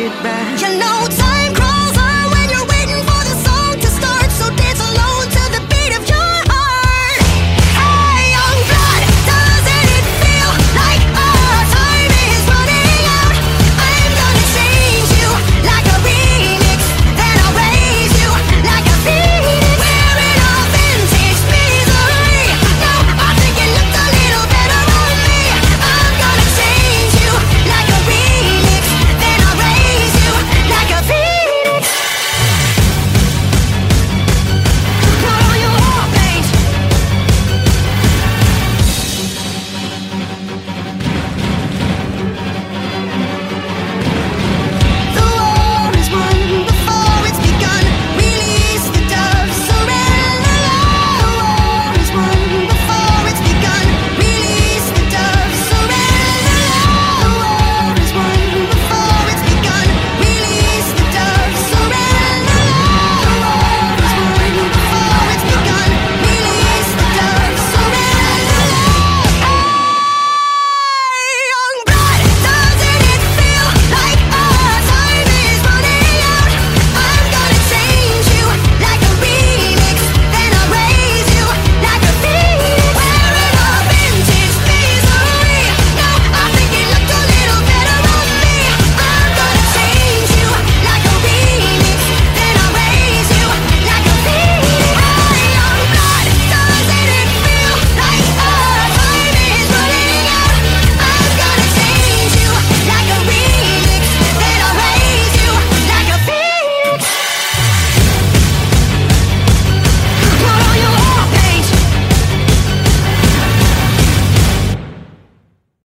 take back. You know, time